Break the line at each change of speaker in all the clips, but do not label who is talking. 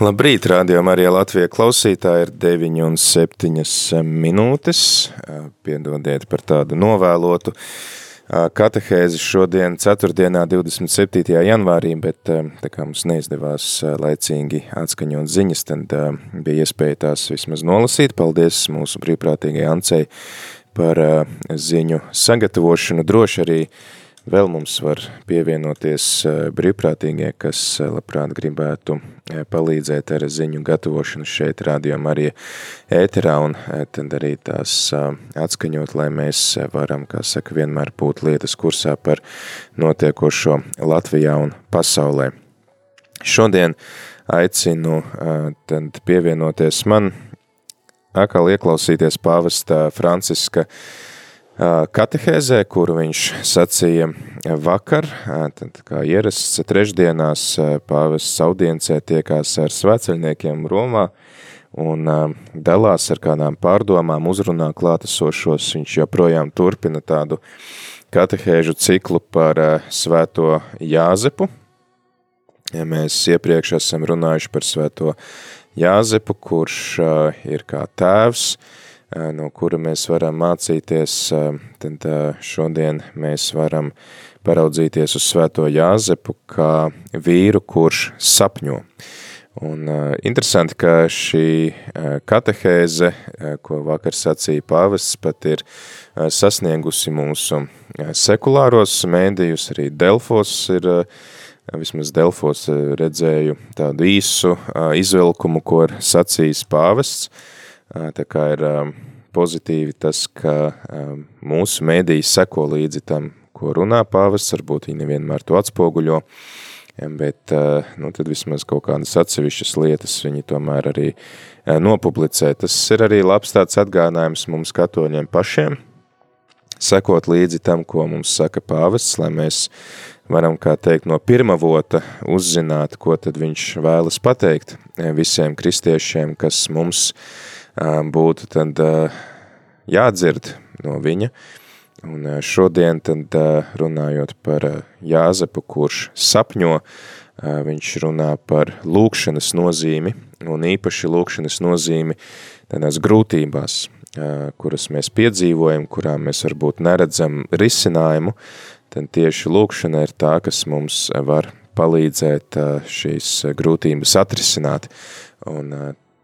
Labrīt, rādījumā arī Latvija klausītāji ir 9 un 7 minūtes. Piedodiet par tādu novēlotu katehēzi šodien 4. 27. janvārī, bet tā kā mums neizdevās laicīgi atskaņot ziņas, tad bija iespēja tās vismaz nolasīt. Paldies mūsu brīvprātīgai Ancei par ziņu sagatavošanu. Droši arī Vēl mums var pievienoties brīvprātīgie, kas labprāt gribētu palīdzēt ar ziņu gatavošanu šeit Radio Marija ēterā un tad arī tās atskaņot, lai mēs varam, kā saka, vienmēr būt lietas kursā par notiekošo Latvijā un pasaulē. Šodien aicinu tad pievienoties man, atkal ieklausīties pāvesta Franciska katehēzē, kuru viņš sacīja vakar, tad kā ierasts trešdienās pāvests audiencē tiekās ar svēceļniekiem Romā un dalās ar kādām pārdomām, uzrunā klātesošos, viņš joprojām turpina tādu katehēžu ciklu par svēto Jāzepu. Ja mēs iepriekš esam runājuši par svēto Jāzepu, kurš ir kā tēvs, no kura mēs varam mācīties, tad šodien mēs varam paraudzīties uz svēto Jāzepu kā vīru, kurš sapņo. Un interesanti, ka šī katehēze, ko vakar sacīja pāvests, pat ir sasniegusi mūsu sekulāros mēdījus, arī Delfos ir, vismaz Delfos redzēju tādu īsu izvilkumu, ko ir sacījis pāvests, Tā kā ir pozitīvi tas, ka mūsu mēdīji seko līdzi tam, ko runā pāvests, varbūt viņi nevienmēr to atspoguļo, bet nu, tad vismaz kaut kādas atsevišķas lietas viņi tomēr arī nopublicē. Tas ir arī labs tāds atgādinājums mums katoļiem pašiem, sekot līdzi tam, ko mums saka pāvests, lai mēs varam, kā teikt, no pirmā vota uzzināt, ko tad viņš vēlas pateikt visiem kristiešiem, kas mums uh, būtu tad jādzird no viņa. Un šodien tad runājot par Jāzepu, kurš sapņo, viņš runā par lūkšanas nozīmi un īpaši lūkšanas nozīmi tādās grūtībās, kuras mēs piedzīvojam, kurām mēs varbūt neredzam risinājumu, tad tieši lūkšana ir tā, kas mums var palīdzēt šīs grūtības atrisināt. Un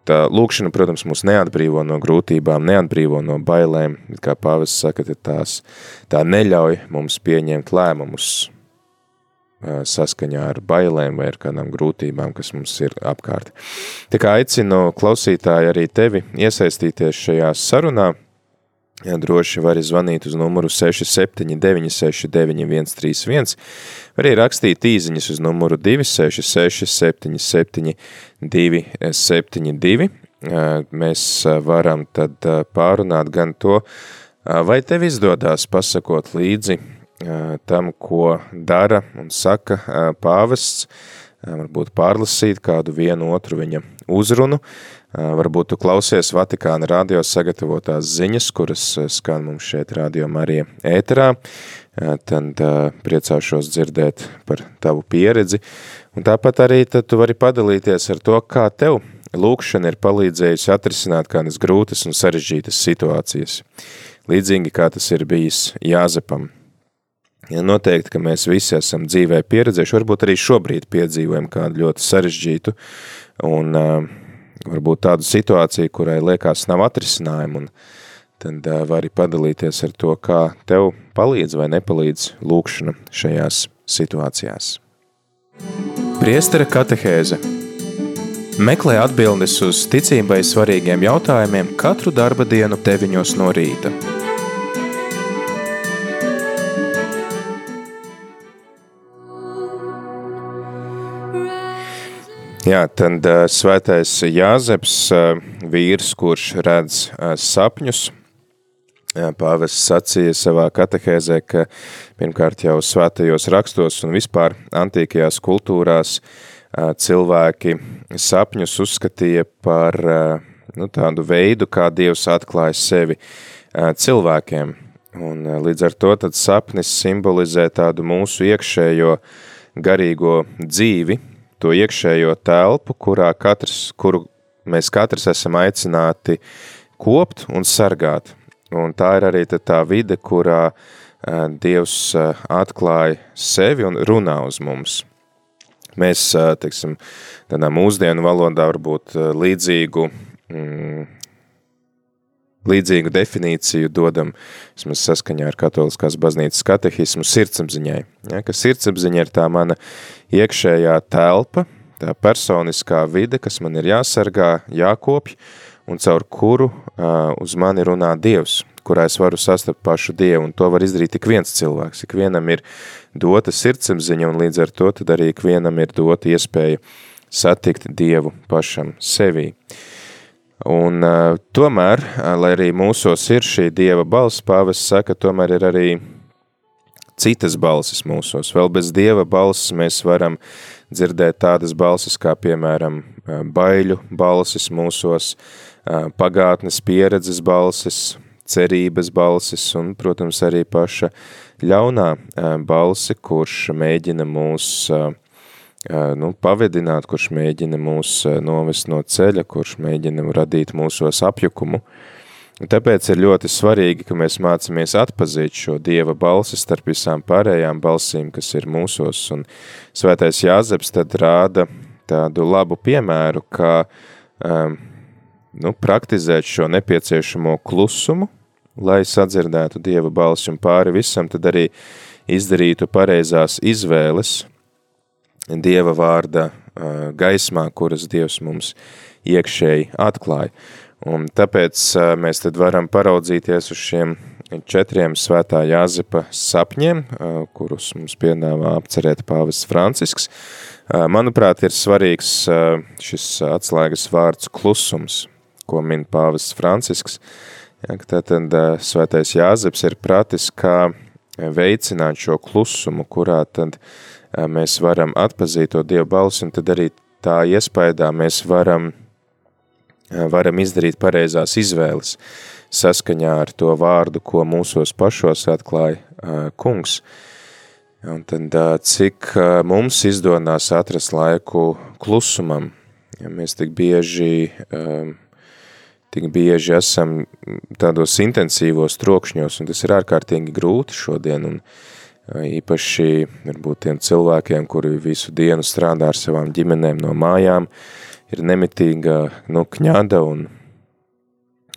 Tā lūkšana, protams, mūs neatbrīvo no grūtībām, neatbrīvo no bailēm, kā pāvis saka, tās, tā neļauj mums pieņemt lēmumus saskaņā ar bailēm vai ar kādām grūtībām, kas mums ir apkārt. Tā kā aicinu klausītāji arī tevi iesaistīties šajā sarunā, Ja, droši vari zvanīt uz numuru 679 691 131, var arī rakstīt īziņas uz numuru 266 77 272. Mēs varam tad pārunāt gan to, vai tev izdodās pasakot līdzi tam, ko dara un saka pāvests, varbūt pārlasīt kādu vienu otru viņa uzrunu, Varbūt tu klausies Vatikāna radio sagatavotās ziņas, kuras skan mums šeit radio Marija ēterā, tad priecāšos dzirdēt par tavu pieredzi. Un tāpat arī tad tu vari padalīties ar to, kā tev lūkšana ir palīdzējusi atrisināt kādas grūtas un sarežģītas situācijas. Līdzīgi kā tas ir bijis Jāzepam. Ja noteikti, ka mēs visi esam dzīvē pieredzējuši, varbūt arī šobrīd piedzīvojam kādu ļoti sarežģītu un uh, varbūt tādu situāciju, kurai liekas nav atrisinājumu, un tad uh, vari padalīties ar to, kā tev palīdz vai nepalīdz lūkšana šajās situācijās. Priestera katehēze Meklē atbildes uz ticībai svarīgiem jautājumiem katru darba dienu 9 no rīta. Jā, tad uh, svētais Jāzeps, uh, vīrs, kurš redz uh, sapņus, Pāvests sacīja savā katehēzē, ka pirmkārt jau svētajos rakstos un vispār antīkajās kultūrās cilvēki sapņus uzskatīja par nu, tādu veidu, kā Dievs atklāja sevi cilvēkiem. Un līdz ar to tad sapnis simbolizē tādu mūsu iekšējo garīgo dzīvi, to iekšējo telpu, kurā katrs, kuru mēs katrs esam aicināti kopt un sargāt. Un tā ir arī tā vide, kurā Dievs atklāja sevi un runā uz mums. Mēs, teiksim, tādā mūsdienu valodā varbūt līdzīgu mm, līdzīgu definīciju dodam, vismaz saskaņā ar katoliskās baznīcas katehismu, sirdsapziņai. Ja, ka sirdsapziņa ir tā mana iekšējā telpa, tā personiskā vide, kas man ir jāsargā, jākopj, un caur kuru uh, uz mani runā Dievs, kurā es varu sastapt pašu Dievu, un to var izdarīt tik viens cilvēks. Ik vienam ir dota sirdsapziņa, un līdz ar to tad arī ik vienam ir dota iespēja satikt Dievu pašam sevī. Uh, Un uh, tomēr, lai arī mūsos ir šī Dieva balss, pāvis saka, tomēr ir arī citas balsis mūsos. Vēl bez Dieva balsis mēs varam dzirdēt tādas balsis kā, piemēram, baiļu balsis mūsos, pagātnes pieredzes balsis, cerības balsis un, protams, arī paša ļaunā balsi, kurš mēģina mūs uh, nu, pavedināt, kurš mēģina mūs novest no ceļa, kurš mēģina radīt mūsos apjukumu. Tāpēc ir ļoti svarīgi, ka mēs mācamies atpazīt šo Dieva balsi starp visām pārējām balsīm, kas ir mūsos, un svētais Jāzeps tad rāda tādu labu piemēru, kā um, nu, praktizēt šo nepieciešamo klusumu, lai sadzirdētu Dieva balsi un pāri visam, tad arī izdarītu pareizās izvēles, Dieva vārda gaismā, kuras Dievs mums iekšēji atklāja. Un tāpēc mēs tad varam paraudzīties uz šiem četriem svētā Jāzepa sapņiem, kurus mums piedāvā apcerēt pāvests Francisks. Manuprāt, ir svarīgs šis atslēgas vārds klusums, ko min pāvests Francisks. Tātad svētais Jāzeps ir pratis, kā veicināt šo klusumu, kurā tad uh, mēs varam atpazīt to Dievu balsi, un tad arī tā iespējā mēs varam, varam izdarīt pareizās izvēles saskaņā ar to vārdu, ko mūsos pašos atklāja kungs. Un tad cik mums izdonās atrast laiku klusumam, ja mēs tik bieži, tik bieži esam tādos intensīvos trokšņos, un tas ir ārkārtīgi grūti šodien, un īpaši varbūt tiem cilvēkiem, kuri visu dienu strādā ar savām ģimenēm no mājām, ir nemitīga nu, kņada un,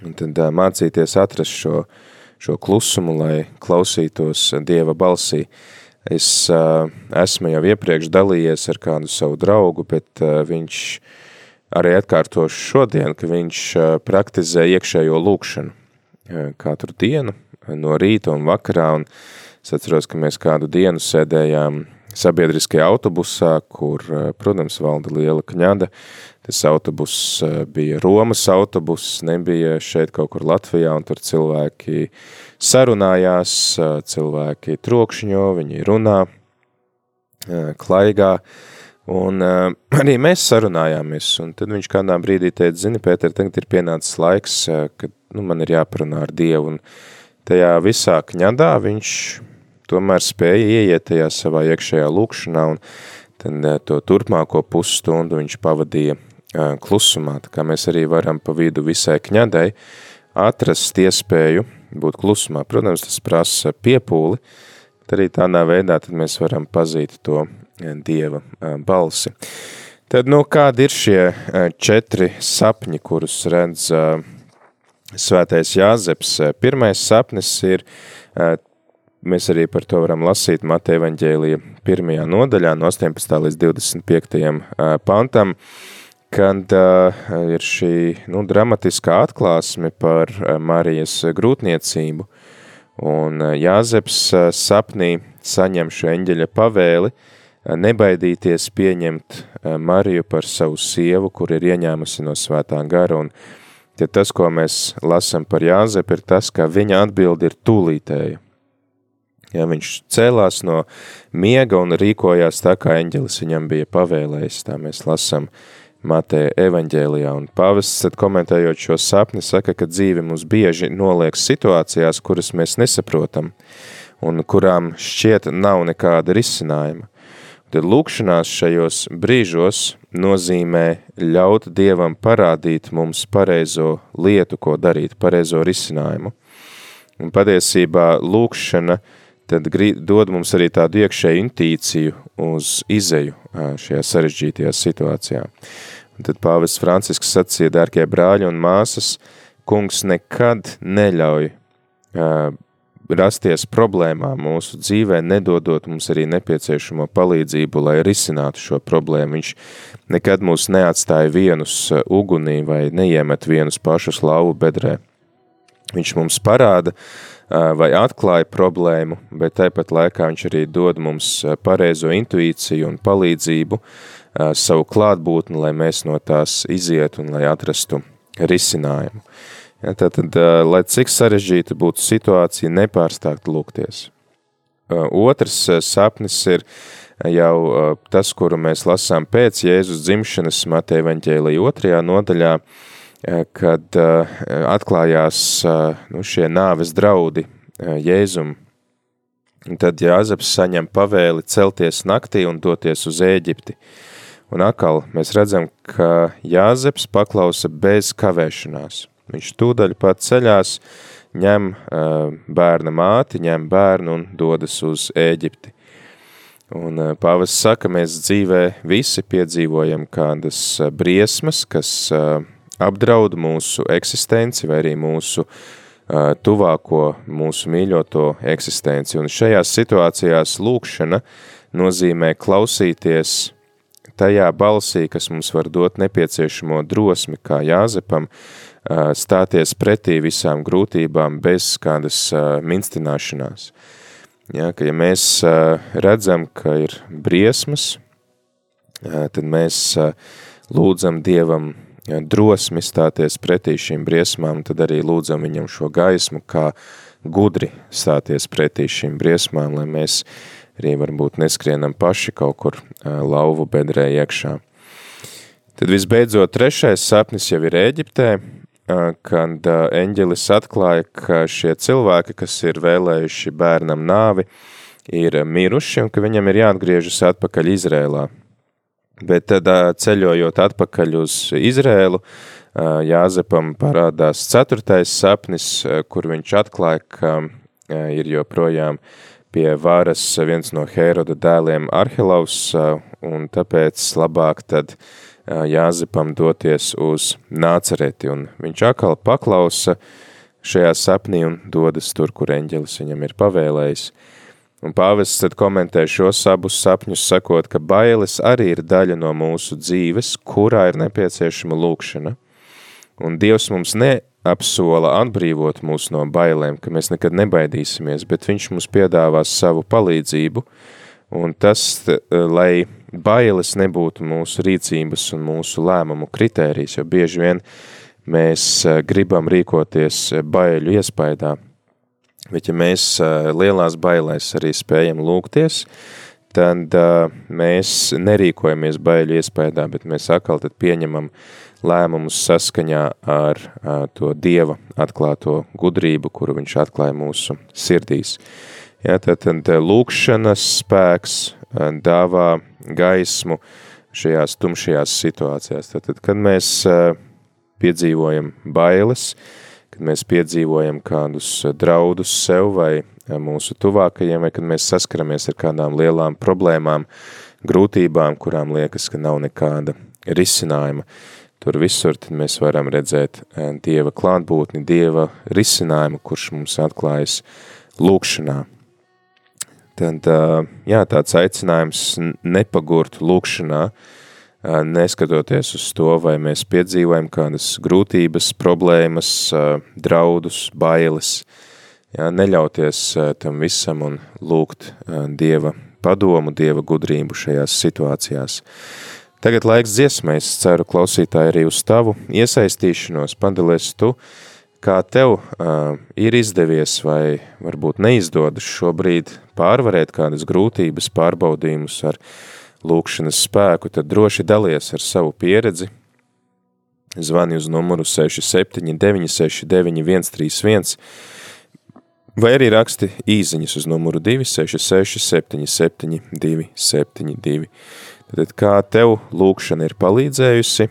un tad mācīties atrast šo, šo klusumu, lai klausītos Dieva balsī. Es uh, esmu jau iepriekš dalījies ar kādu savu draugu, bet uh, viņš arī atkārtošu šodien, ka viņš uh, praktizē iekšējo lūkšanu uh, katru dienu no rīta un vakarā, un uh, Es atceros, ka mēs kādu dienu sēdējām sabiedriskajā autobusā, kur, eh, protams, valda liela kņada. Tas autobus eh, bija Romas autobus, nebija šeit kaut kur Latvijā, un tur cilvēki sarunājās, eh, cilvēki trokšņo, viņi runā, klaigā, un arī mēs sarunājāmies, un tad viņš kādā brīdī teica, zini, Pēter, tagad ir pienācis laiks, kad nu, man ir jāparunā ar Dievu, un tajā visā kņadā viņš tomēr spēja ieiet tajā savā iekšējā lūkšanā, un tad eh, to turpmāko pusstundu viņš pavadīja eh, klusumā, tā kā mēs arī varam pa vidu visai kņadai atrast iespēju būt klusumā. Protams, tas prasa piepūli, bet arī tādā veidā tad mēs varam pazīt to eh, Dieva balsi. Tad, nu, kādi ir šie četri sapņi, kurus redz svētais Jāzeps? Pirmais sapnis ir Mēs arī par to varam lasīt Mateja evaņģēlija pirmajā nodaļā no 18. līdz 25. pantam, kad ir šī nu, dramatiskā atklāsme par Marijas grūtniecību, un Jāzeps sapnī saņem šo eņģeļa pavēli nebaidīties pieņemt Mariju par savu sievu, kur ir ieņēmusi no svētā gara, un tad tas, ko mēs lasam par Jāzepu, ir tas, ka viņa atbildi ir tūlītēja. Ja viņš cēlās no miega un rīkojās tā, kā eņģelis viņam bija pavēlējis, tā mēs lasam Mateja evaņģēlijā, un pavests, tad komentējot šo sapni, saka, ka dzīve mums bieži noliek situācijās, kuras mēs nesaprotam, un kurām šķiet nav nekāda risinājuma. Tad lūkšanās šajos brīžos nozīmē ļaut Dievam parādīt mums pareizo lietu, ko darīt, pareizo risinājumu. Un patiesībā lūkšana tad dod mums arī tādu iekšēju intīciju uz izeju šajā sarežģītajā situācijā. Un tad pāvests Francisks sacīja, dārgie brāļi un māsas, kungs nekad neļauj rasties problēmām mūsu dzīvē, nedodot mums arī nepieciešamo palīdzību, lai risinātu šo problēmu. Viņš nekad mūs neatstāja vienus uh, ugunī vai neiemet vienus pašus lauvu bedrē. Viņš mums parāda uh, vai atklāja problēmu, bet tāpat laikā viņš arī dod mums uh, pareizo intuīciju un palīdzību, savu klātbūtni, lai mēs no tās izietu un lai atrastu risinājumu. Ja, tātad, lai cik sarežģīta būtu situācija, nepārstākt lūgties. Otrs sapnis ir jau tas, kuru mēs lasām pēc Jēzus dzimšanas Mateja Vaņķēlī otrajā nodaļā, kad atklājās nu, šie nāves draudi Jēzum. Tad Jāzeps saņem pavēli celties naktī un doties uz Ēģipti. Un atkal mēs redzam, ka Jāzeps paklausa bez kavēšanās – Viņš tūdaļ pat ceļās, ņem bērna māti, ņem bērnu un dodas uz Ēģipti. Un pāvis saka, mēs dzīvē visi piedzīvojam kādas briesmas, kas apdraud mūsu eksistenci vai arī mūsu uh, tuvāko, mūsu mīļoto eksistenci. Un šajās situācijās lūkšana nozīmē klausīties tajā balsī, kas mums var dot nepieciešamo drosmi, kā Jāzepam, uh, stāties pretī visām grūtībām bez kādas minstināšanās. Ja, ka ja mēs redzam, ka ir briesmas, tad mēs lūdzam Dievam drosmi stāties pretī šīm briesmām, tad arī lūdzam viņam šo gaismu, kā gudri stāties pretī šīm briesmām, lai mēs arī varbūt neskrienam paši kaut kur lauvu bedrē iekšā. Tad visbeidzot trešais sapnis jau ir Ēģiptē, kad eņģelis atklāja, ka šie cilvēki, kas ir vēlējuši bērnam nāvi, ir miruši un ka viņam ir jāatgriežas atpakaļ Izrēlā. Bet tad ceļojot atpakaļ uz Izrēlu, Jāzepam parādās ceturtais sapnis, kur viņš atklāja, ka ir joprojām pie varas viens no Hēroda dēliem Arhelavs, un tāpēc labāk tad Jāzepam doties uz nācereti, un viņš atkal paklausa šajā sapnī un dodas tur, kur eņģelis viņam ir pavēlējis. Un pāvests tad komentē šos abus sapņus, sakot, ka bailes arī ir daļa no mūsu dzīves, kurā ir nepieciešama lūkšana. Un Dievs mums neapsola atbrīvot mūs no bailēm, ka mēs nekad nebaidīsimies, bet viņš mums piedāvās savu palīdzību, un tas, lai bailes nebūtu mūsu rīcības un mūsu lēmumu kritērijs, jo bieži vien mēs eh, gribam rīkoties eh, baiļu iespaidā. Bet ja mēs eh, lielās bailēs arī spējam lūgties, tad mēs nerīkojamies baiļu iespaidā, bet mēs atkal tad pieņemam lēmumus saskaņā ar to Dieva atklāto gudrību, kuru viņš atklāja mūsu sirdīs. Ja, tad, tad lūkšanas spēks dāvā gaismu šajās tumšajās situācijās. Tātad, kad mēs piedzīvojam bailes, kad mēs piedzīvojam kādus draudus sev vai mūsu tuvākajiem, vai kad mēs saskaramies ar kādām lielām problēmām, grūtībām, kurām liekas, ka nav nekāda risinājuma, tur visur mēs varam redzēt Dieva klātbūtni, Dieva risinājumu, kurš mums atklājas lūkšanā. Tad, jā, tāds aicinājums nepagurt lūkšanā, neskatoties uz to, vai mēs piedzīvojam kādas grūtības, problēmas, draudus, bailes, jā, neļauties tam visam un lūgt Dieva padomu, Dieva gudrību šajās situācijās. Tagad laiks dziesmai, es ceru klausītāji arī uz tavu iesaistīšanos, padalies tu, kā tev uh, ir izdevies vai varbūt neizdodas šobrīd pārvarēt kādas grūtības, pārbaudījumus ar lūkšanas spēku, tad droši dalies ar savu pieredzi. Zvani uz numuru 679 691 131 vai arī raksti īziņas uz numuru 266 77 272. Tad kā tev lūkšana ir palīdzējusi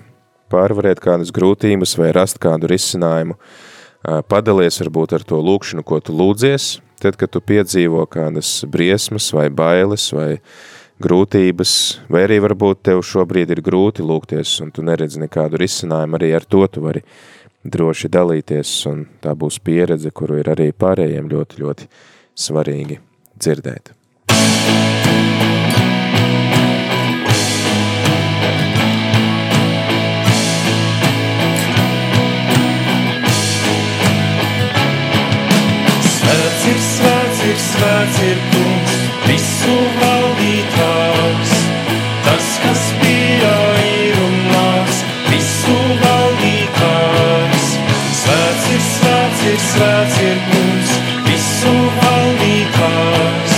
pārvarēt kādas grūtības vai rast kādu risinājumu, padalies varbūt ar to lūkšanu, ko tu lūdzies, tad, kad tu piedzīvo kādas briesmas vai bailes vai grūtības, vai arī varbūt tev šobrīd ir grūti lūgties un tu neredzi nekādu risinājumu, arī ar to tu vari droši dalīties un tā būs pieredze, kuru ir arī pārējiem ļoti, ļoti svarīgi dzirdēt.
svēts ir kungs, visu valdītājs. Tas, kas bija, ir un nāks, visu valdītājs. Svēts ir, svēts ir, svēts ir kungs, visu valdītājs.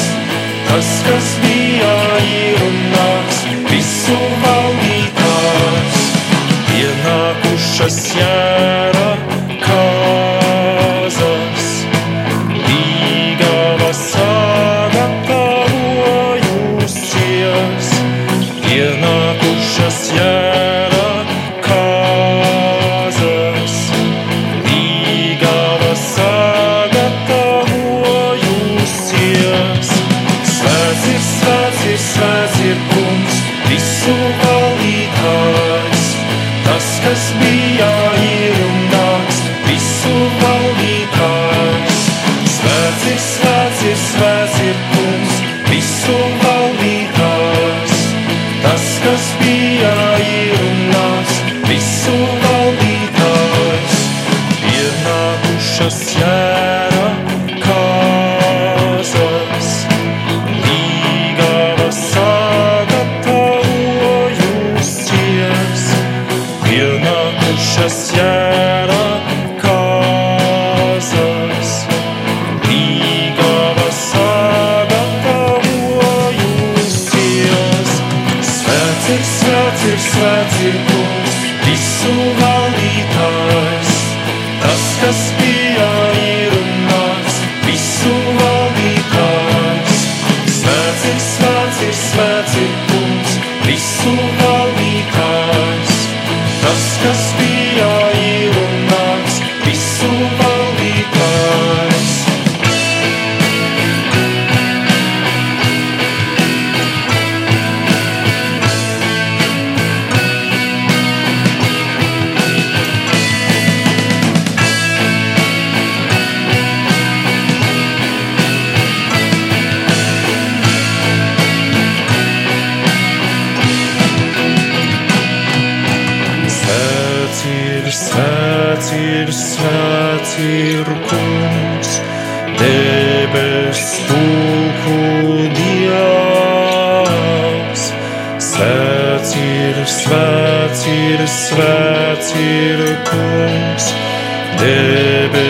Tas, kas bija, ir un nāks, visu valdītājs. Ienākušas jēra kungs, debes tūku dievs. Svēts ir, svēts ir, svēts ir kungs, debes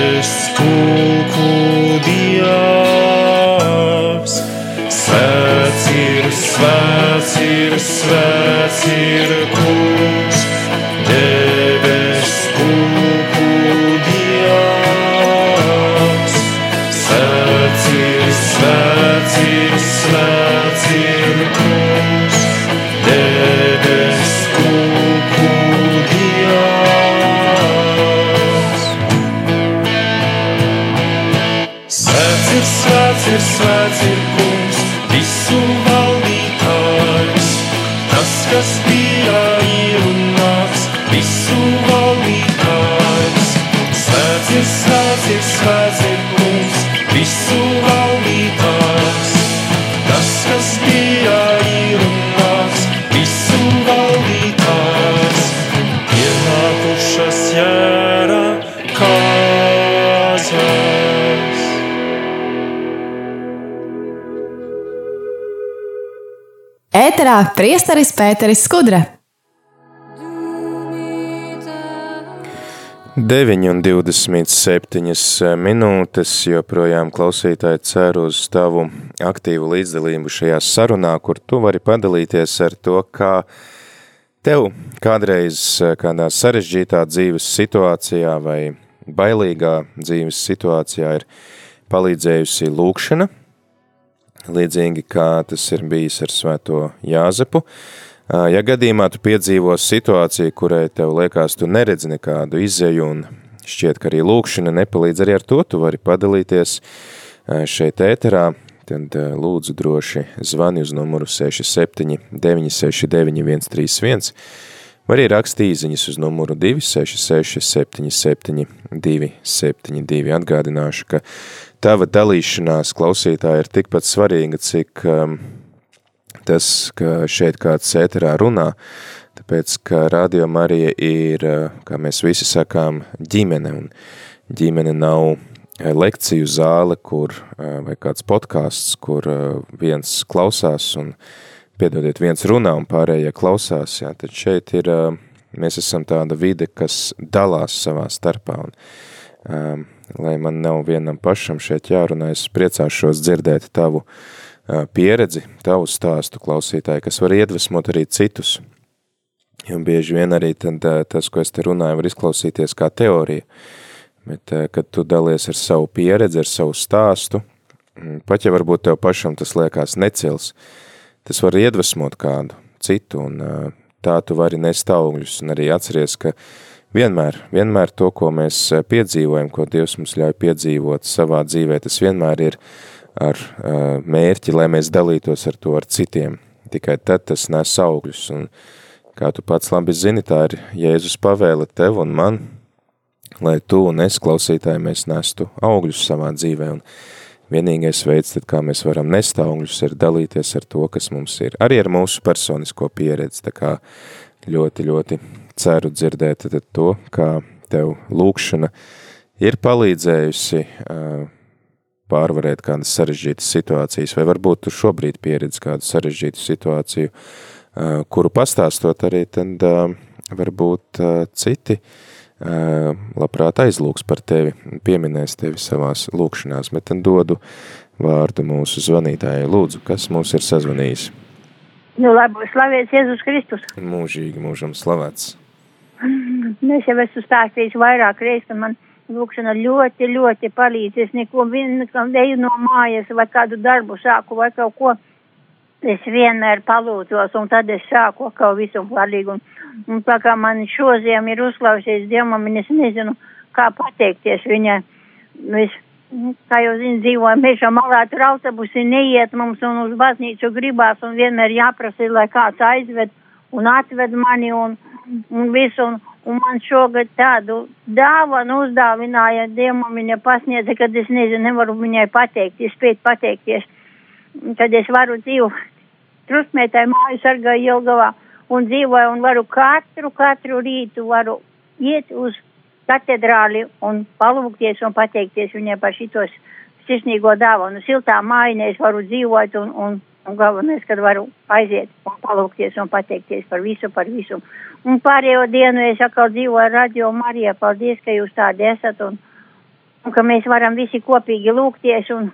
priesteris Pēteris Skudra.
9,27 minūtes. Joprojām klausītāji cer uz tavu aktīvu līdzdalību šajā sarunā, kur tu vari padalīties ar to, kā tev kādreiz kādā sarežģītā dzīves situācijā vai bailīgā dzīves situācijā ir palīdzējusi lūkšana, līdzīgi kā tas ir bijis ar svēto Jāzepu. Ja gadījumā tu piedzīvo situāciju, kurai tev liekas, tu neredzi nekādu izēju un šķiet, ka arī lūkšana nepalīdz arī ar to, tu vari padalīties šeit ēterā, tad lūdzu droši zvani uz numuru 67 969 131, vai arī raksti īziņas uz numuru 266 77 272. Atgādināšu, ka tava dalīšanās klausītāja ir tikpat svarīga, cik um, tas, ka šeit kāds ēterā runā, tāpēc, ka Radio Marija ir, kā mēs visi sakām, ģimene, un ģimene nav lekciju zāle, kur, vai kāds podcasts, kur viens klausās un, piedodiet, viens runā un pārējie klausās, jā, tad šeit ir, mēs esam tāda vide, kas dalās savā starpā, un, um, lai man nav vienam pašam šeit jārunā, es priecāšos dzirdēt tavu uh, pieredzi, tavu stāstu klausītāji, kas var iedvesmot arī citus, jo bieži vien arī tad, tas, ko es te runāju, var izklausīties kā teorija, bet kad tu dalies ar savu pieredzi, ar savu stāstu, pat ja varbūt tev pašam tas liekas necils, tas var iedvesmot kādu citu, un tā tu vari nest augļus, un arī atceries, ka vienmēr, vienmēr to, ko mēs piedzīvojam, ko Dievs mums ļauj piedzīvot savā dzīvē, tas vienmēr ir ar mērķi, lai mēs dalītos ar to ar citiem. Tikai tad tas nes augļus, un kā tu pats labi zini, tā ir Jēzus pavēle tev un man, lai tu un es klausītāji mēs nestu augļus savā dzīvē, un vienīgais veids, tad kā mēs varam nest augļus, ir dalīties ar to, kas mums ir, arī ar mūsu personisko pieredzi, tā kā ļoti, ļoti ceru dzirdēt to, kā tev lūkšana ir palīdzējusi pārvarēt kādas sarežģītas situācijas, vai varbūt tu šobrīd pieredzi kādu sarežģītu situāciju, kuru pastāstot arī, tad varbūt citi labprāt aizlūks par tevi, pieminēs tevi savās lūkšanās, bet tad dodu vārdu mūsu zvanītājai. Lūdzu, kas mūs ir sazvanījis?
Nu, labi, slavēts Jēzus Kristus.
Mūžīgi mūžam slavēts.
Nu, es jau esmu stāstījis vairāk reizes, ka man lūkšana ļoti, ļoti palīdz. Es neko vienam eju no mājas vai kādu darbu sāku vai kaut ko. Es vienmēr palūdzos un tad es sāku kaut visu palīgu. Un, un tā kā man šoziem ir uzklausījis Dievam, es nezinu, kā pateikties viņai. Es, kā jau zinu, dzīvojam meža malā, tur autobusi neiet mums un uz baznīcu gribās un vienmēr jāprasa, lai kāds aizved un atved mani un, un visu. Un, un man šogad tādu dāvanu uzdāvināja Dievam viņa pasniedza, kad es nezinu, nevaru viņai pateikties, spēt pateikties, kad es varu dzīvot. Trusmētāji māju sargāju Jelgavā un dzīvoju un varu katru, katru rītu varu iet uz katedrāli un palūgties un pateikties viņai par šitos sirsnīgo dāvanu. Siltā mājā es varu dzīvot un, un, un galvenais, kad varu aiziet un palūgties un pateikties par visu, par visu. Un pārējo dienu es atkal dzīvoju radio Marijā. Paldies, ka jūs tādi esat un, un ka mēs varam visi kopīgi lūgties un,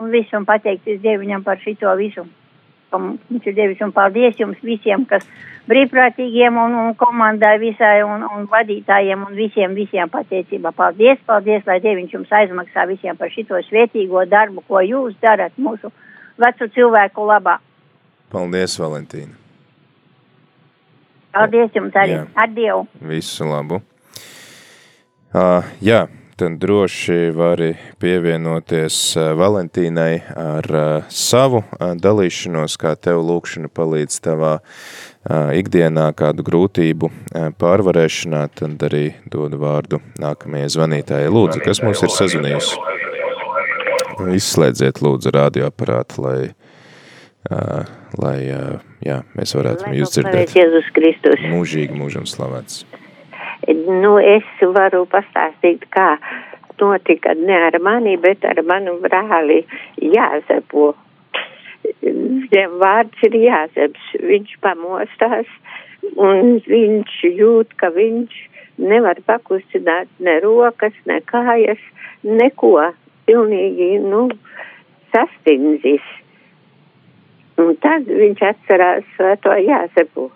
un visam pateikties Dieviņam par šito visu. Viņš ir devis un paldies jums visiem, kas brīvprātīgiem un, un komandai visai un, un vadītājiem un visiem, visiem pateicība. Paldies, paldies, lai Dieviņš jums aizmaksā visiem par šito svētīgo darbu, ko jūs darat mūsu vecu cilvēku labā.
Paldies, Valentīna.
Paldies jums arī.
Jā.
Ar Dievu.
Visu labu. Uh, jā, tad droši vari pievienoties Valentīnai ar savu dalīšanos, kā tev lūkšana palīdz tavā ikdienā kādu grūtību pārvarēšanā, tad arī dodu vārdu nākamajai zvanītājai. Lūdzu, kas mums ir sazvanījusi? Izslēdziet lūdzu radioaparātu, lai, uh, lai uh, jā, mēs varētu jūs dzirdēt.
Jēzus Kristus.
Mūžīgi mūžam slavēts.
Nu, es varu pastāstīt, kā notika ne ar mani, bet ar manu brāli Jāzepu. viņam vārds ir Jāzeps. Viņš pamostās un viņš jūt, ka viņš nevar pakustināt ne rokas, ne kājas, neko. Pilnīgi, nu, sastindzis. Un tad viņš atcerās svēto Jāzepu.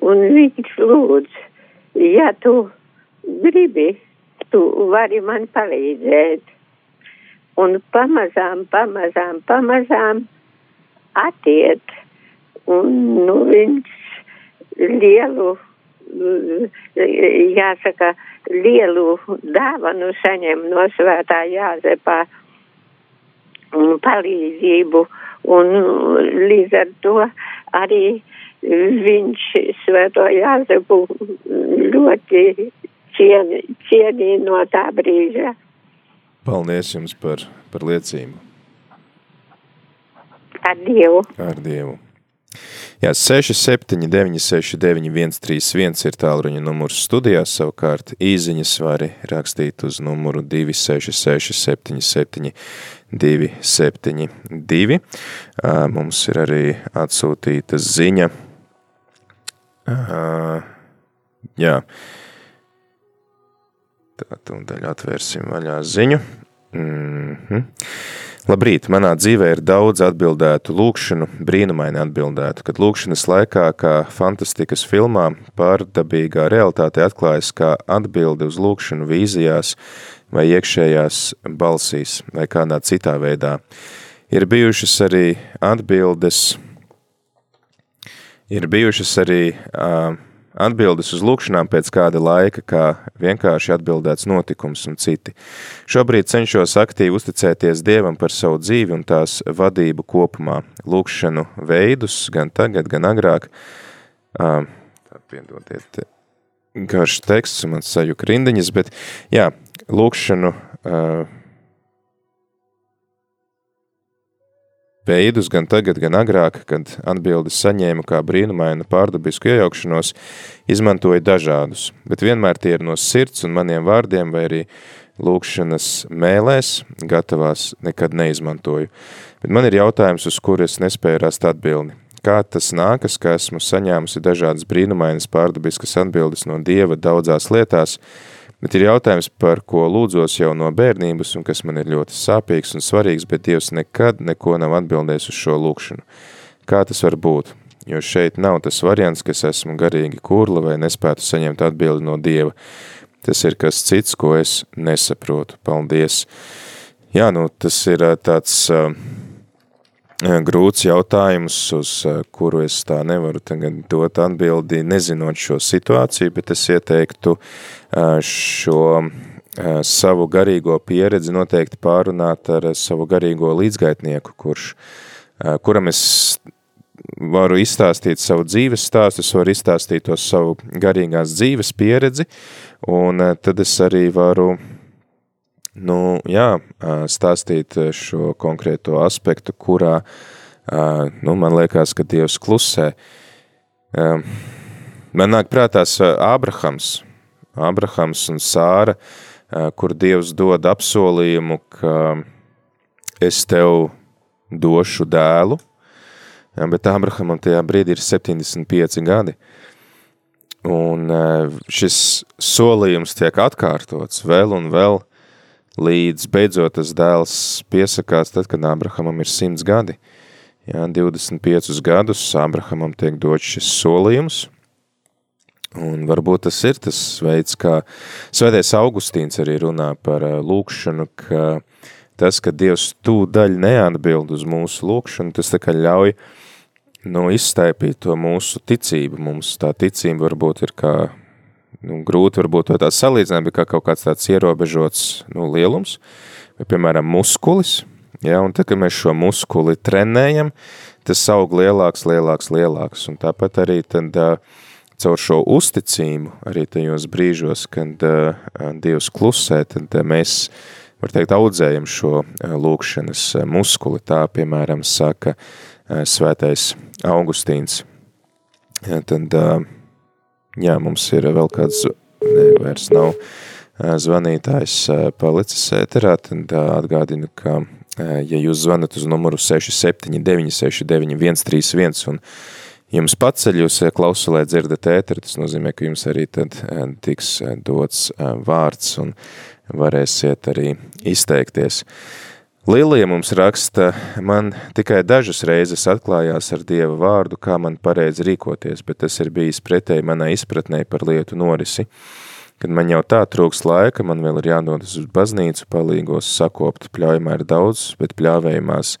Un viņš lūdz, ja tu gribi, tu vari man palīdzēt. Un pamazām, pamazām, pamazām attiet. Un nu, viņš lielu, jāsaka, lielu dāvanu saņem no svētā Jāzepā un palīdzību. Un līdz ar to arī viņš svēto Jāzepu ļoti cieni, cienīja no tā brīža.
Paldies jums par, par liecību.
Ar Dievu.
Ar Dievu. Jā, 679, 691, 131 ir tālruņa numurs studijās, savukārt īziņas var rakstīt uz numuru 266, 77, 272. Mums ir arī atsūtīta ziņa. Jā, tā tūdaļ atvērsim vaļā ziņu. Mm -hmm. Labrīt, manā dzīvē ir daudz atbildētu lūkšanu, brīnumaini atbildētu, kad lūkšanas laikā, kā fantastikas filmā, pārdabīgā realitāte atklājas kā atbilde uz lūkšanu vīzijās vai iekšējās balsīs vai kādā citā veidā. Ir bijušas arī atbildes, ir bijušas arī uh, Atbildes uz lūkšanām pēc kāda laika, kā vienkārši atbildēts notikums un citi. Šobrīd cenšos aktīvi uzticēties Dievam par savu dzīvi un tās vadību kopumā. Lūkšanu veidus gan tagad, gan agrāk. Uh, piedodiet, garš teksts, man sajuka rindiņas, bet jā, lūkšanu uh, veidus gan tagad, gan agrāk, kad atbildes saņēmu kā brīnumainu pārdabisku iejaukšanos, izmantoju dažādus, bet vienmēr tie ir no sirds un maniem vārdiem vai arī lūkšanas mēlēs, gatavās nekad neizmantoju. Bet man ir jautājums, uz kuru es nespēju rast atbildi. Kā tas nākas, ka esmu saņēmusi dažādas brīnumainas pārdabiskas atbildes no Dieva daudzās lietās, Bet ir jautājums, par ko lūdzos jau no bērnības un kas man ir ļoti sāpīgs un svarīgs, bet Dievs nekad neko nav atbildējis uz šo lūkšanu. Kā tas var būt? Jo šeit nav tas variants, ka es esmu garīgi kurla vai nespētu saņemt atbildi no Dieva. Tas ir kas cits, ko es nesaprotu. Paldies! Jā, nu tas ir tāds uh, grūts jautājums, uz kuru es tā nevaru tagad dot atbildi, nezinot šo situāciju, bet es ieteiktu šo savu garīgo pieredzi noteikti pārunāt ar savu garīgo līdzgaitnieku, kurš, kuram es varu izstāstīt savu dzīves stāstu, es varu izstāstīt to savu garīgās dzīves pieredzi, un tad es arī varu, nu, jā, stāstīt šo konkrēto aspektu, kurā, nu, man liekas, ka Dievs klusē. Man nāk prātās Ābrahams, Abrahams un Sāra, kur Dievs dod apsolījumu, ka es tev došu dēlu, bet Abrahamam tajā brīdī ir 75 gadi. Un šis solījums tiek atkārtots vēl un vēl, līdz beidzot tas dēls piesakās tad, kad Abrahamam ir 100 gadi. Ja, 25 gadus Abrahamam tiek dots šis solījums – Un varbūt tas ir tas veids, kā Svētais Augustīns arī runā par lūkšanu, ka tas, ka Dievs tūdaļ neatbild uz mūsu lūkšanu, tas tā kā ļauj nu, izstaipīt to mūsu ticību. Mums tā ticība varbūt ir kā, nu, grūti varbūt to tā salīdzināt, bet kā kaut kāds tāds ierobežots nu, lielums, vai, piemēram, muskulis, ja, un tad, kad mēs šo muskuli trenējam, tas aug lielāks, lielāks, lielāks, un tāpat arī tad, caur šo uzticību, arī tajos brīžos, kad Dievs klusē, tad mēs, var teikt, audzējam šo lūkšanas muskuli. Tā, piemēram, saka svētais Augustīns. Ja, tad, uh, jā, mums ir vēl kāds, ne, vairs nav uh, zvanītājs uh, palicis ēterā, tad atgādinu, ka ja jūs zvanat uz numuru 679699131 un jums paceļ, jūs klausulē dzirdat ēteru, tas nozīmē, ka jums arī tad tiks dots vārds un varēsiet arī izteikties. Lilija mums raksta, man tikai dažas reizes atklājās ar Dieva vārdu, kā man pareizi rīkoties, bet tas ir bijis pretēji manai izpratnē par lietu norisi. Kad man jau tā trūks laika, man vēl ir jādodas uz baznīcu, palīgos sakopt, pļaujumā ir daudz, bet pļāvējumās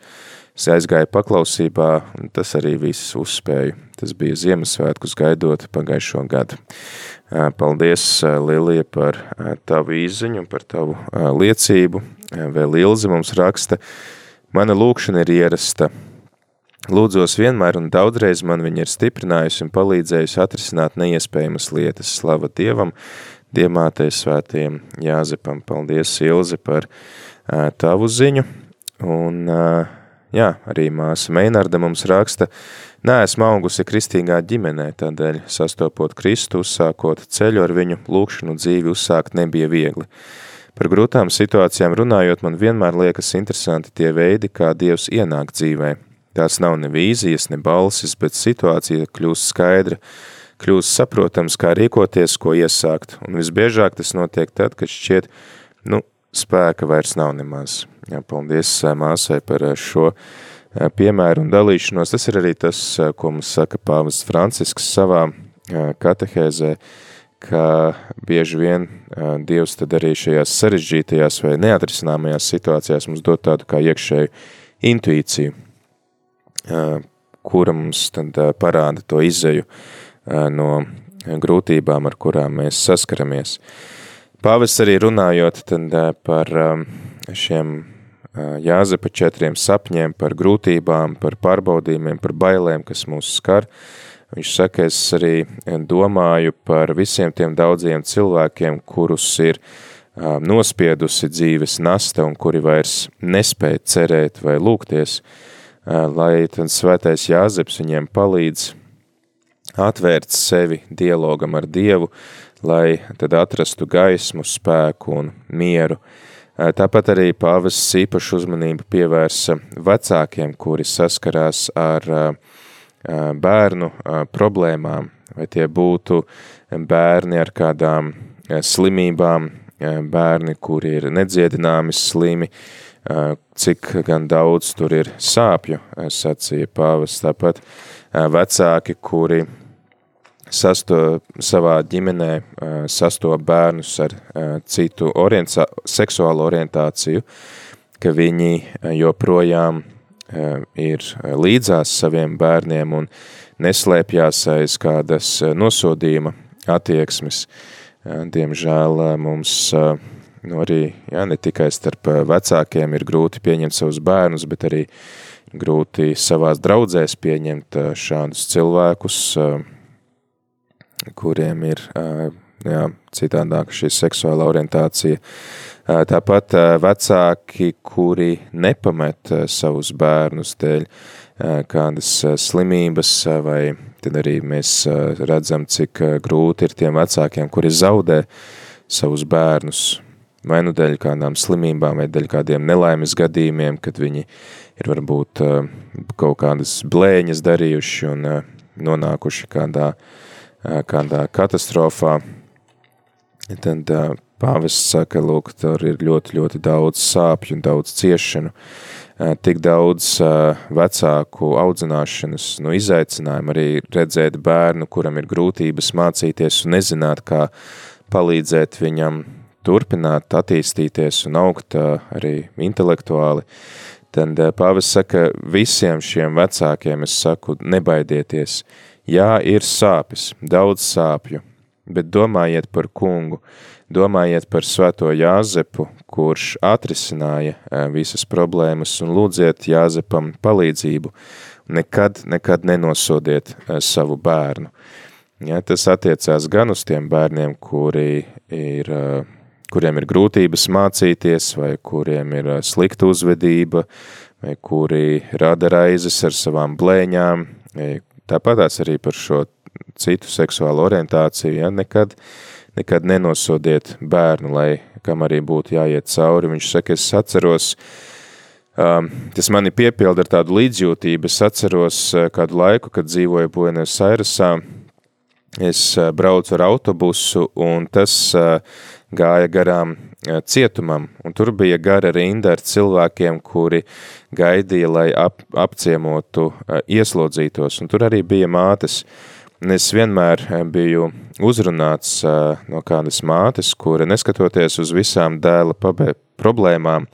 es aizgāju paklausībā, un tas arī viss uzspēju. Tas bija Ziemassvētkus gaidot pagājušo gadu. Paldies, Lilija, par tavu īziņu par tavu liecību. Vēl Ilze mums raksta, mana lūkšana ir ierasta. Lūdzos vienmēr un daudzreiz man viņa ir stiprinājusi un palīdzējusi atrisināt neiespējamas lietas. Slava Dievam, Diemātei svētajiem Jāzepam. Paldies, Ilze, par uh, tavu ziņu. Un, uh, jā, arī māsa Meinarda mums raksta, Neesmu augusi kristīgā ģimenē, tādēļ sastopot Kristu, uzsākot ceļu ar viņu, lūkšanu dzīvi uzsākt nebija viegli. Par grūtām situācijām runājot, man vienmēr liekas interesanti tie veidi, kā Dievs ienāk dzīvē. Tās nav ne vīzijas, ne balsis, bet situācija kļūst skaidra, kļūst saprotams, kā rīkoties, ko iesākt, un visbiežāk tas notiek tad, kad šķiet, nu, spēka vairs nav nemaz. Jā, paldies māsai par šo piemēru un dalīšanos. Tas ir arī tas, ko mums saka pāvis Francisks savā katehēzē, ka bieži vien Dievs tad arī šajās sarežģītajās vai neatrisināmajās situācijās mums dod tādu kā iekšēju intuīciju, kura mums tad parāda to izēju no grūtībām, ar kurām mēs saskaramies. Pāvis arī runājot tad par šiem Jāzepa četriem sapņiem, par grūtībām, par pārbaudījumiem, par bailēm, kas mūs skar. Viņš saka, es arī domāju par visiem tiem daudziem cilvēkiem, kurus ir nospiedusi dzīves nasta un kuri vairs nespēja cerēt vai lūgties, lai tad svētais Jāzeps viņiem palīdz atvērt sevi dialogam ar Dievu, lai tad atrastu gaismu, spēku un mieru. Tāpat arī pāvests īpašu uzmanību pievērsa vecākiem, kuri saskarās ar bērnu problēmām, vai tie būtu bērni ar kādām slimībām, bērni, kuri ir nedziedināmi slimi, cik gan daudz tur ir sāpju, sacīja pāvis. Tāpat vecāki, kuri sasto, savā ģimenē sasto bērnus ar citu orientā, seksuālu orientāciju, ka viņi joprojām ir līdzās saviem bērniem un neslēpjās aiz kādas nosodījuma attieksmes. Diemžēl mums nu, arī jā, ne tikai starp vecākiem ir grūti pieņemt savus bērnus, bet arī grūti savās draudzēs pieņemt šādus cilvēkus, kuriem ir jā, citādāk šī seksuāla orientācija. Tāpat vecāki, kuri nepamet savus bērnus dēļ kādas slimības, vai tad arī mēs redzam, cik grūti ir tiem vecākiem, kuri zaudē savus bērnus, vai nu dēļ kādām slimībām, vai dēļ kādiem nelaimes gadījumiem, kad viņi ir varbūt kaut kādas blēņas darījuši un nonākuši kādā kādā katastrofā, tad pāvests saka, lūk, tur ir ļoti, ļoti daudz sāpju un daudz ciešanu, tik daudz vecāku audzināšanas, nu, izaicinājumu arī redzēt bērnu, kuram ir grūtības mācīties un nezināt, kā palīdzēt viņam turpināt, attīstīties un augt arī intelektuāli, tad pāvis saka, visiem šiem vecākiem es saku, nebaidieties, Jā, ir sāpes, daudz sāpju, bet domājiet par kungu, domājiet par svēto Jāzepu, kurš atrisināja visas problēmas un lūdziet Jāzepam palīdzību. Nekad, nekad nenosodiet savu bērnu. Ja, tas attiecās gan uz tiem bērniem, kuri ir, kuriem ir grūtības mācīties, vai kuriem ir slikta uzvedība, vai kuri rada raizes ar savām blēņām, Tāpatās arī par šo citu seksuālu orientāciju, ja, nekad, nekad nenosodiet bērnu, lai kam arī būtu jāiet cauri. Viņš saka, es atceros Tas mani piepilda ar tādu līdzjūtību. Es atceros kādu laiku, kad dzīvoju Buenos Airesā. Es braucu ar autobusu, un tas gāja garām cietumam, un tur bija gara rinda ar cilvēkiem, kuri gaidīja, lai ap, apciemotu ieslodzītos, un tur arī bija mātes. Es vienmēr biju uzrunāts no kādas mātes, kura neskatoties uz visām dēla problēmām,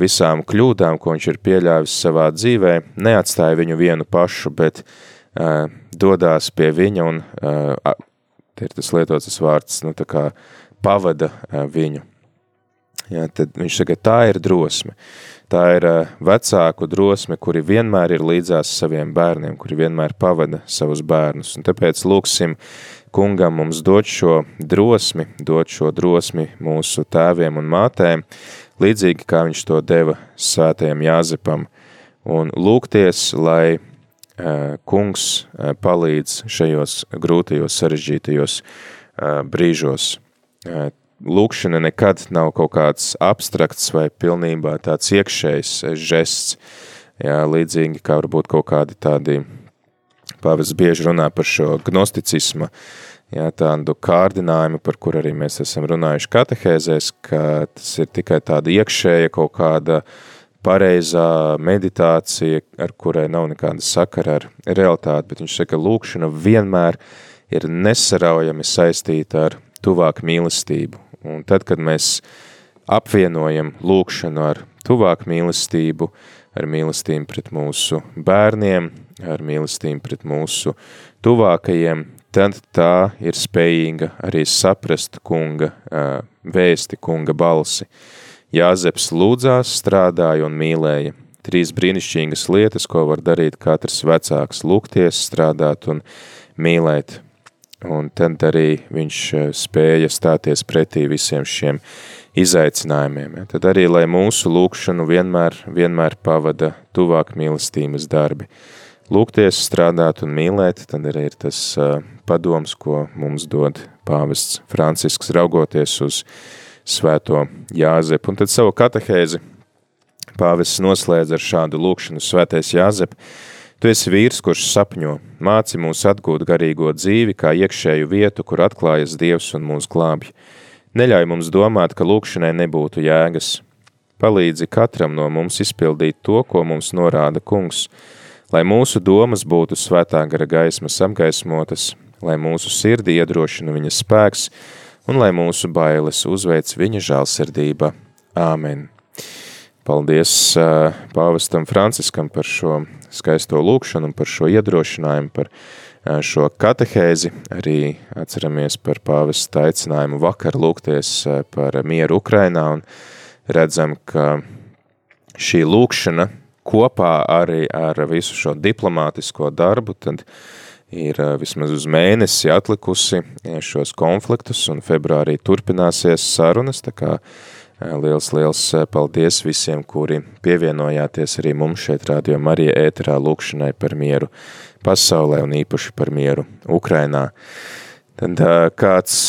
visām kļūdām, ko viņš ir pieļāvis savā dzīvē, neatstāja viņu vienu pašu, bet dodās pie viņa un, ir tas lietotas vārds, nu tā kā pavada viņu. Jā, tad viņš saka, tā ir drosme. Tā ir vecāku drosme, kuri vienmēr ir līdzās saviem bērniem, kuri vienmēr pavada savus bērnus. Un tāpēc lūksim kungam mums dot šo drosmi, dot šo drosmi mūsu tēviem un mātēm, līdzīgi kā viņš to deva svētajam Jāzepam, un lūgties, lai uh, kungs uh, palīdz šajos grūtajos, sarežģītajos brīžos. Lūkšana nekad nav kaut kāds abstrakts vai pilnībā tāds iekšējs žests, jā, līdzīgi kā varbūt kaut kādi tādi, pāvis bieži runā par šo gnosticisma uh, jā, tādu kārdinājumu, par kur arī mēs esam runājuši katehēzēs, ka tas ir tikai tāda iekšēja kaut kāda pareizā meditācija, ar kurai nav nekāda sakara ar realitāti, bet viņš saka, lūkšana vienmēr ir nesaraujami saistīta ar tuvāku mīlestību. Un tad, kad mēs apvienojam lūkšanu ar tuvāku mīlestību, ar mīlestību pret mūsu bērniem, ar mīlestību pret mūsu tuvākajiem, tad tā ir spējīga arī saprast kunga vēsti, kunga balsi. Jāzeps lūdzās, strādāja un mīlēja. Trīs brīnišķīgas lietas, ko var darīt katrs vecāks – lūgties, strādāt un mīlēt. Un tad arī viņš spēja stāties pretī visiem šiem izaicinājumiem. Tad arī, lai mūsu lūkšanu vienmēr, vienmēr pavada tuvāk mīlestības darbi – lūgties, strādāt un mīlēt, tad arī ir tas padoms, ko mums dod pāvests Francisks, raugoties uz svēto Jāzepu. Un tad savu katehēzi pāvests noslēdz ar šādu lūkšanu svētais Jāzep. Tu esi vīrs, kurš sapņo, māci mūs atgūt garīgo dzīvi kā iekšēju vietu, kur atklājas Dievs un mūs glābj. Neļauj mums domāt, ka lūkšanai nebūtu jēgas. Palīdzi katram no mums izpildīt to, ko mums norāda kungs – lai mūsu domas būtu svētā gara gaismas apgaismotas, lai mūsu sirdi iedrošina viņa spēks un lai mūsu bailes uzveic viņa žālsirdība. Āmen. Paldies uh, pāvestam Franciskam par šo skaisto lūkšanu par šo iedrošinājumu, par uh, šo katehēzi. Arī atceramies par pāvesta aicinājumu vakar lūgties uh, par mieru Ukrainā un redzam, ka šī lūkšana kopā arī ar visu šo diplomātisko darbu, tad ir vismaz uz mēnesi atlikusi šos konfliktus, un februārī turpināsies sarunas, tā kā eh, liels, liels paldies visiem, kuri pievienojāties arī mums šeit Radio Marija ēterā lūkšanai par mieru pasaulē un īpaši par mieru Ukrainā. Tad kāds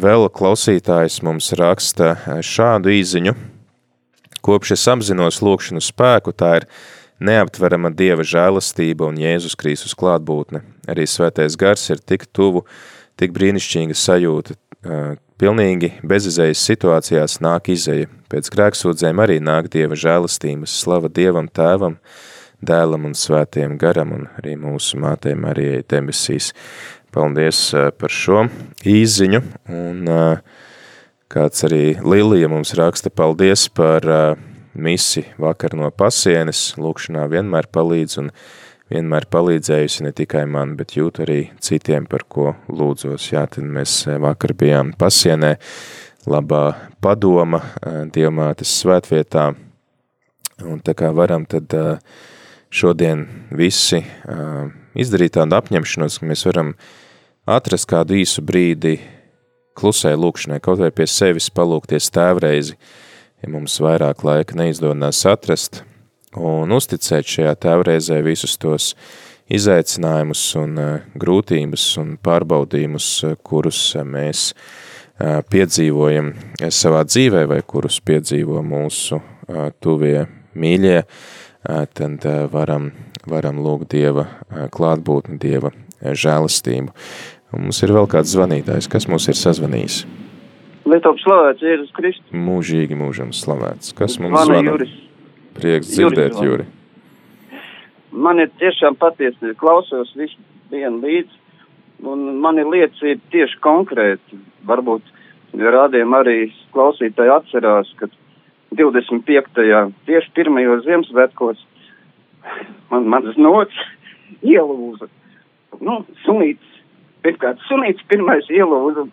vēl klausītājs mums raksta šādu īziņu – Kopš es apzinos lūkšanu spēku, tā ir neaptverama Dieva žēlastība un Jēzus Kristus klātbūtne. Arī svētais gars ir tik tuvu, tik brīnišķīga sajūta. Pilnīgi bezizējas situācijās nāk izeja. Pēc grēksūdzēm arī nāk Dieva žēlastības, slava Dievam tēvam, dēlam un svētiem garam un arī mūsu mātēm arī debesīs. Paldies par šo īziņu un Kāds arī Lilija mums raksta paldies par misi vakar no pasienes, lūkšanā vienmēr palīdz un vienmēr palīdzējusi ne tikai man, bet jūt arī citiem, par ko lūdzos. Jā, tad mēs vakar bijām pasienē, labā padoma, Dievmātes svētvietā, un tā kā varam tad šodien visi izdarīt tādu apņemšanos, ka mēs varam atrast kādu īsu brīdi klusai lūkšanai, kaut vai pie sevis palūkties tēvreizi, ja mums vairāk laika neizdodās atrast, un uzticēt šajā tēvreizē visus tos izaicinājumus un uh, grūtības un pārbaudījumus, uh, kurus uh, mēs piedzīvojam savā dzīvē vai kurus piedzīvo mūsu tuvie mīļie, tad varam, varam lūgt Dieva klātbūtni, Dieva žēlastību. Un mums ir vēl kāds zvanītājs, kas mums ir sazvanījis.
Lietuvas slavēts Jēzus Kristus.
Mūžīgi mūžam slavēts. Kas mums
Zvana
zvana?
Juris.
Prieks dzirdēt. Juri.
Man ir tiešām patiesi klausos visu dienu līdzi, un man ir ir tieši konkrēti. Varbūt rādījumi arī klausītāji atcerās, ka 25. tieši pirmajos Ziemassvētkos man manas nots ielūza. Nu, sunīts, pirmkārt, sunīts pirmais ielūza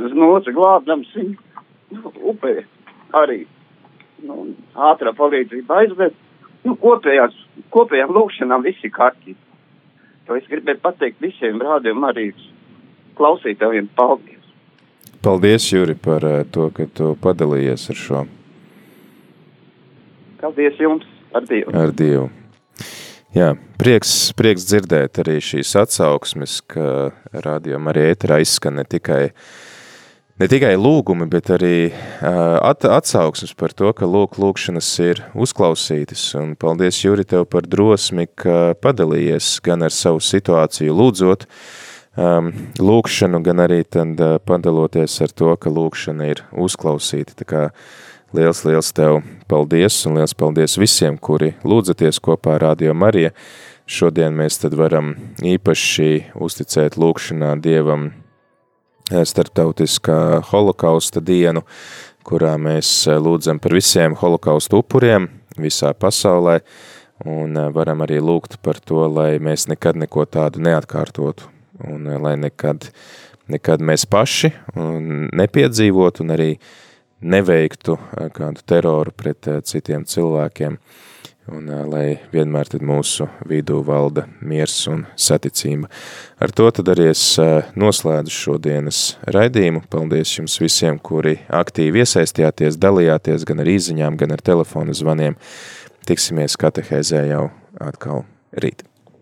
uz noca glābdams viņu nu, upē arī. Nu, ātrā palīdzība aizved. Nu, kopējās, kopējām lūkšanām viss ir kārtībā. To es gribēju pateikt visiem rādījumiem arī klausītājiem paldies.
Paldies, Juri, par eh, to, ka tu padalījies ar šo,
Paldies jums ar Dievu.
ar Dievu. Jā, prieks, prieks dzirdēt arī šīs atsauksmes, ka rādījumā arī ēterā izskan ne tikai, ne tikai lūgumi, bet arī at, atsauksmes par to, ka lūk, lūkšanas ir uzklausītas. Un paldies, Juri, tev par drosmi, ka padalījies gan ar savu situāciju lūdzot, um, lūkšanu, gan arī tad padaloties ar to, ka lūkšana ir uzklausīta. Tā kā liels, liels tev paldies un liels paldies visiem, kuri lūdzaties kopā ar Radio Marija. Šodien mēs tad varam īpaši uzticēt lūkšanā Dievam starptautiskā holokausta dienu, kurā mēs eh, lūdzam par visiem holokausta upuriem visā pasaulē, un eh, varam arī lūgt par to, lai mēs nekad neko tādu neatkārtotu, un lai nekad, nekad mēs paši nepiedzīvotu, un arī neveiktu eh, kādu teroru pret eh, citiem cilvēkiem, un lai vienmēr tad mūsu vidū valda miers un saticība. Ar to tad arī es noslēdzu šodienas raidījumu. Paldies jums visiem, kuri aktīvi iesaistījāties, dalījāties gan ar īziņām, gan ar telefonu zvaniem. Tiksimies katehēzē jau atkal rīt.